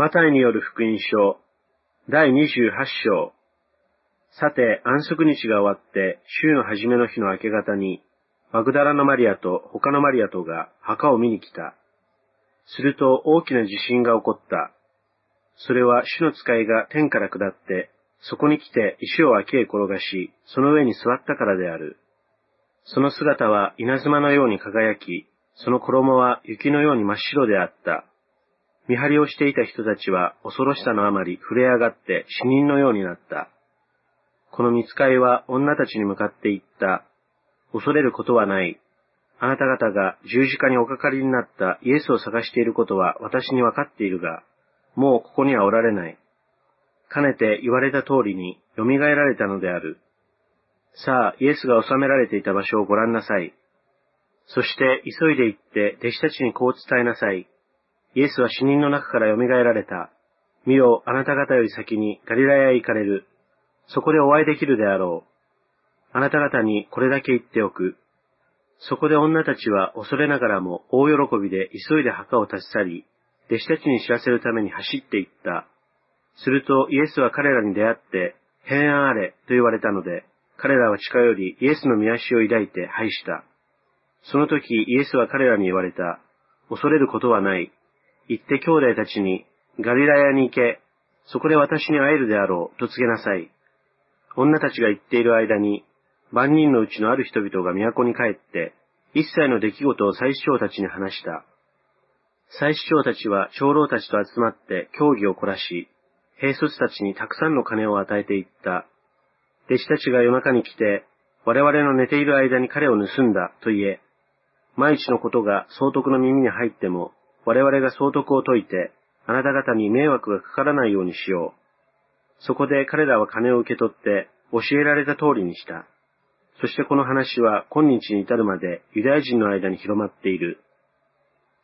マタイによる福音書、第28章。さて、安息日が終わって、週の初めの日の明け方に、マグダラのマリアと他のマリアとが墓を見に来た。すると大きな地震が起こった。それは主の使いが天から下って、そこに来て石を明へ転がし、その上に座ったからである。その姿は稲妻のように輝き、その衣は雪のように真っ白であった。見張りをしていた人たちは恐ろしさのあまり震え上がって死人のようになった。この見つかいは女たちに向かって言った。恐れることはない。あなた方が十字架におかかりになったイエスを探していることは私にわかっているが、もうここにはおられない。かねて言われた通りに蘇られたのである。さあ、イエスが収められていた場所をご覧なさい。そして急いで行って弟子たちにこう伝えなさい。イエスは死人の中から蘇られた。見よ、あなた方より先にガリラヤへ行かれる。そこでお会いできるであろう。あなた方にこれだけ言っておく。そこで女たちは恐れながらも大喜びで急いで墓を立ち去り、弟子たちに知らせるために走って行った。するとイエスは彼らに出会って、平安あれと言われたので、彼らは近寄りイエスの見足を抱いて拝した。その時イエスは彼らに言われた。恐れることはない。行って兄弟たちに、ガリラヤに行け、そこで私に会えるであろう、と告げなさい。女たちが言っている間に、万人のうちのある人々が都に帰って、一切の出来事を祭司長たちに話した。祭司長たちは長老たちと集まって協議を凝らし、兵卒たちにたくさんの金を与えていった。弟子たちが夜中に来て、我々の寝ている間に彼を盗んだと言え、毎日のことが総督の耳に入っても、我々が総督を解いて、あなた方に迷惑がかからないようにしよう。そこで彼らは金を受け取って教えられた通りにした。そしてこの話は今日に至るまでユダヤ人の間に広まっている。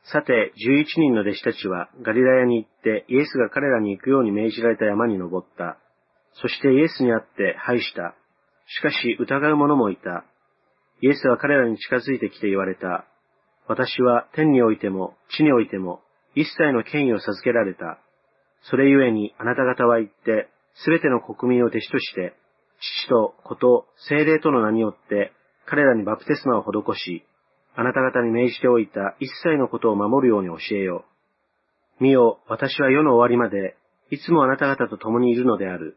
さて、11人の弟子たちはガリラヤに行ってイエスが彼らに行くように命じられた山に登った。そしてイエスに会って拝した。しかし疑う者もいた。イエスは彼らに近づいてきて言われた。私は天においても地においても一切の権威を授けられた。それゆえにあなた方は言って、すべての国民を弟子として、父と子と精霊との名によって彼らにバプテスマを施し、あなた方に命じておいた一切のことを守るように教えよう。見よ、私は世の終わりまで、いつもあなた方と共にいるのである。